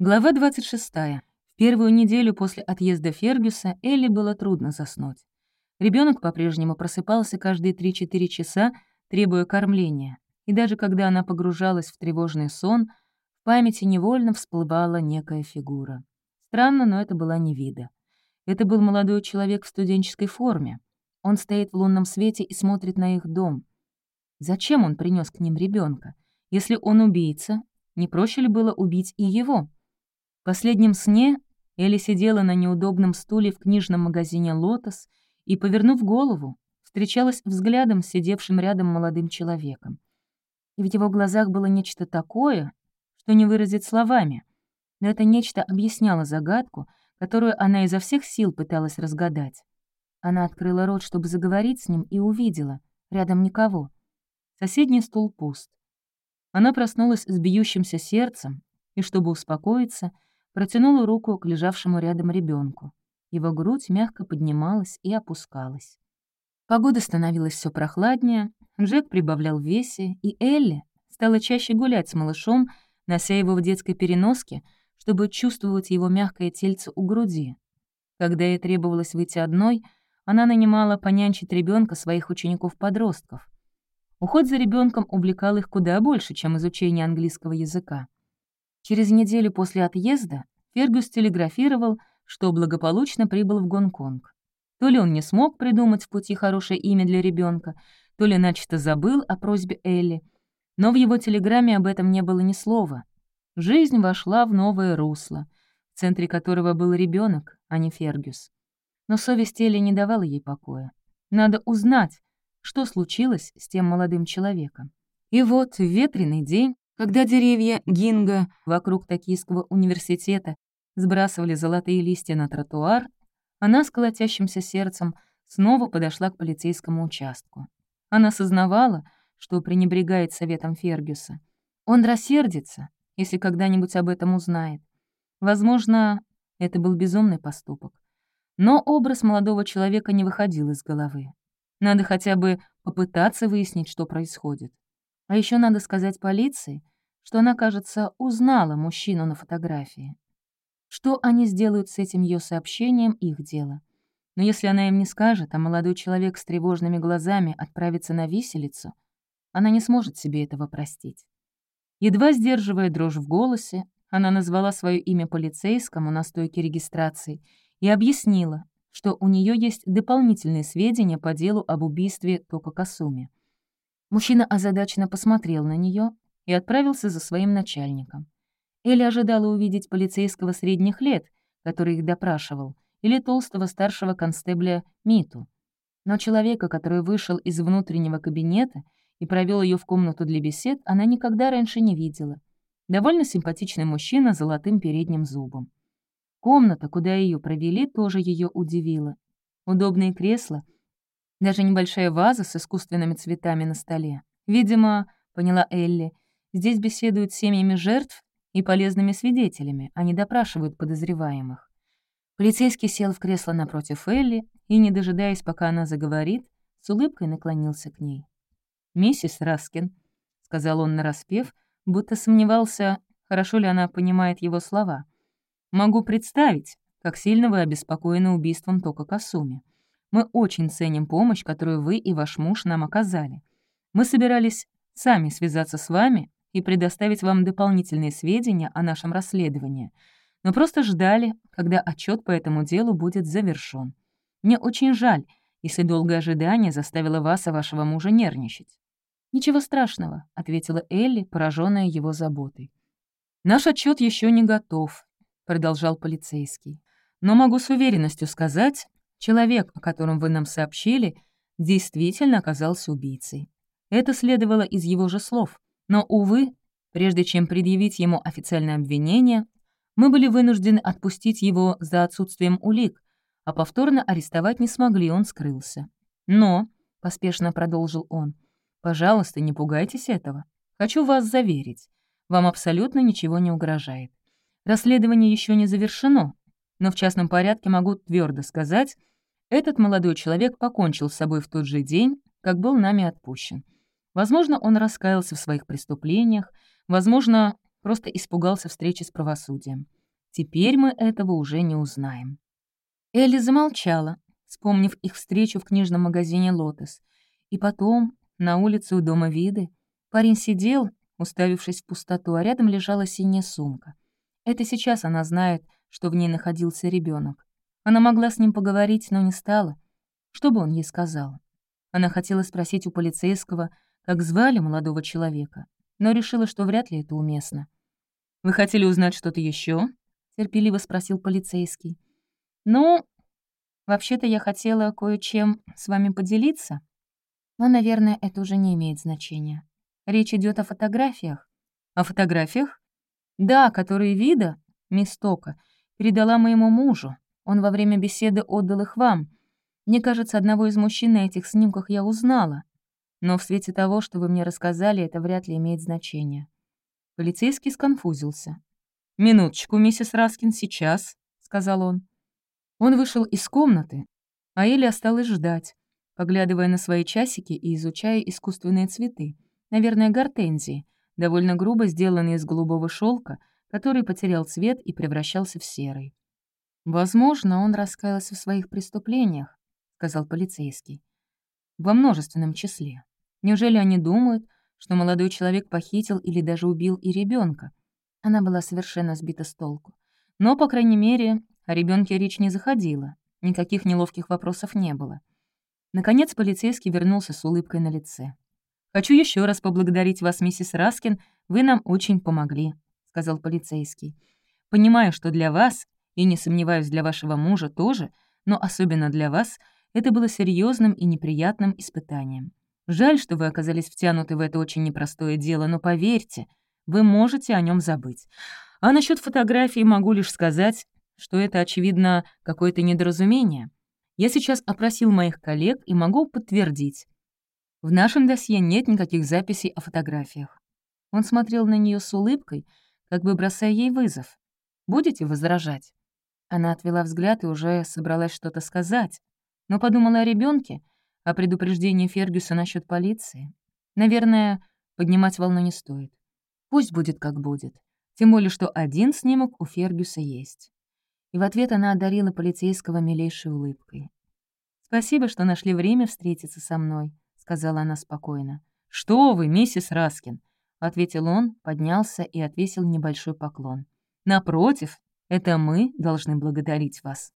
Глава 26. В первую неделю после отъезда Фергюса Элли было трудно заснуть. Ребенок по-прежнему просыпался каждые 3-4 часа, требуя кормления, и даже когда она погружалась в тревожный сон, в памяти невольно всплывала некая фигура. Странно, но это была не вида. Это был молодой человек в студенческой форме. Он стоит в лунном свете и смотрит на их дом. Зачем он принес к ним ребенка? Если он убийца, не проще ли было убить и его? В последнем сне Элли сидела на неудобном стуле в книжном магазине «Лотос» и, повернув голову, встречалась взглядом с сидевшим рядом молодым человеком. И в его глазах было нечто такое, что не выразить словами. Но это нечто объясняло загадку, которую она изо всех сил пыталась разгадать. Она открыла рот, чтобы заговорить с ним, и увидела. Рядом никого. Соседний стул пуст. Она проснулась с бьющимся сердцем и, чтобы успокоиться, протянула руку к лежавшему рядом ребенку. Его грудь мягко поднималась и опускалась. Погода становилась все прохладнее, Джек прибавлял в весе, и Элли стала чаще гулять с малышом, нося его в детской переноске, чтобы чувствовать его мягкое тельце у груди. Когда ей требовалось выйти одной, она нанимала понянчить ребенка своих учеников-подростков. Уход за ребенком увлекал их куда больше, чем изучение английского языка. Через неделю после отъезда Фергюс телеграфировал, что благополучно прибыл в Гонконг. То ли он не смог придумать в пути хорошее имя для ребенка, то ли начисто забыл о просьбе Элли, но в его телеграмме об этом не было ни слова. Жизнь вошла в новое русло, в центре которого был ребенок, а не Фергюс. Но совесть Элли не давала ей покоя. Надо узнать, что случилось с тем молодым человеком. И вот в ветреный день, когда деревья гинга вокруг Токийского университета сбрасывали золотые листья на тротуар, она с колотящимся сердцем снова подошла к полицейскому участку. Она сознавала, что пренебрегает советом Фергюса. Он рассердится, если когда-нибудь об этом узнает. Возможно, это был безумный поступок. Но образ молодого человека не выходил из головы. Надо хотя бы попытаться выяснить, что происходит. А еще надо сказать полиции, что она, кажется, узнала мужчину на фотографии. Что они сделают с этим ее сообщением — их дело. Но если она им не скажет, а молодой человек с тревожными глазами отправится на виселицу, она не сможет себе этого простить. Едва сдерживая дрожь в голосе, она назвала свое имя полицейскому на стойке регистрации и объяснила, что у нее есть дополнительные сведения по делу об убийстве Тока Касуми. Мужчина озадаченно посмотрел на нее и отправился за своим начальником. Элли ожидала увидеть полицейского средних лет, который их допрашивал, или толстого старшего констебля Миту. Но человека, который вышел из внутреннего кабинета и провел ее в комнату для бесед, она никогда раньше не видела. Довольно симпатичный мужчина с золотым передним зубом. Комната, куда ее провели, тоже ее удивила. Удобные кресла, даже небольшая ваза с искусственными цветами на столе. Видимо, поняла Элли, здесь беседуют с семьями жертв и полезными свидетелями, а не допрашивают подозреваемых. Полицейский сел в кресло напротив Элли и, не дожидаясь, пока она заговорит, с улыбкой наклонился к ней. «Миссис Раскин», — сказал он нараспев, будто сомневался, хорошо ли она понимает его слова — Могу представить, как сильно вы обеспокоены убийством Тока Касуми. Мы очень ценим помощь, которую вы и ваш муж нам оказали. Мы собирались сами связаться с вами и предоставить вам дополнительные сведения о нашем расследовании, но просто ждали, когда отчет по этому делу будет завершён. Мне очень жаль, если долгое ожидание заставило вас и вашего мужа нервничать. «Ничего страшного», — ответила Элли, пораженная его заботой. «Наш отчет еще не готов, — продолжал полицейский. «Но могу с уверенностью сказать, человек, о котором вы нам сообщили, действительно оказался убийцей. Это следовало из его же слов. Но, увы, прежде чем предъявить ему официальное обвинение, мы были вынуждены отпустить его за отсутствием улик, а повторно арестовать не смогли, он скрылся. Но, — поспешно продолжил он, — пожалуйста, не пугайтесь этого. Хочу вас заверить, вам абсолютно ничего не угрожает. Расследование еще не завершено, но в частном порядке могу твердо сказать, этот молодой человек покончил с собой в тот же день, как был нами отпущен. Возможно, он раскаялся в своих преступлениях, возможно, просто испугался встречи с правосудием. Теперь мы этого уже не узнаем». Элли замолчала, вспомнив их встречу в книжном магазине «Лотос». И потом, на улице у дома виды, парень сидел, уставившись в пустоту, а рядом лежала синяя сумка. Это сейчас она знает, что в ней находился ребенок. Она могла с ним поговорить, но не стала. Что бы он ей сказал? Она хотела спросить у полицейского, как звали молодого человека, но решила, что вряд ли это уместно. «Вы хотели узнать что-то еще? терпеливо спросил полицейский. «Ну, вообще-то я хотела кое-чем с вами поделиться, но, наверное, это уже не имеет значения. Речь идет о фотографиях». «О фотографиях?» «Да, которые Вида, мисс Тока, передала моему мужу. Он во время беседы отдал их вам. Мне кажется, одного из мужчин на этих снимках я узнала. Но в свете того, что вы мне рассказали, это вряд ли имеет значение». Полицейский сконфузился. «Минуточку, миссис Раскин, сейчас», — сказал он. Он вышел из комнаты, а Элли осталась ждать, поглядывая на свои часики и изучая искусственные цветы, наверное, гортензии, довольно грубо сделанные из голубого шелка, который потерял цвет и превращался в серый. Возможно, он раскаялся в своих преступлениях, — сказал полицейский. «Во множественном числе. Неужели они думают, что молодой человек похитил или даже убил и ребенка? Она была совершенно сбита с толку. Но, по крайней мере, о ребенке речь не заходила, никаких неловких вопросов не было. Наконец полицейский вернулся с улыбкой на лице. «Хочу еще раз поблагодарить вас, миссис Раскин, вы нам очень помогли», — сказал полицейский. «Понимаю, что для вас, и не сомневаюсь, для вашего мужа тоже, но особенно для вас — это было серьезным и неприятным испытанием. Жаль, что вы оказались втянуты в это очень непростое дело, но поверьте, вы можете о нем забыть. А насчет фотографии могу лишь сказать, что это, очевидно, какое-то недоразумение. Я сейчас опросил моих коллег и могу подтвердить. В нашем досье нет никаких записей о фотографиях. Он смотрел на нее с улыбкой, как бы бросая ей вызов. «Будете возражать?» Она отвела взгляд и уже собралась что-то сказать, но подумала о ребенке, о предупреждении Фергюса насчет полиции. Наверное, поднимать волну не стоит. Пусть будет как будет. Тем более, что один снимок у Фергюса есть. И в ответ она одарила полицейского милейшей улыбкой. «Спасибо, что нашли время встретиться со мной», — сказала она спокойно. «Что вы, миссис Раскин?» — ответил он, поднялся и отвесил небольшой поклон. «Напротив, это мы должны благодарить вас».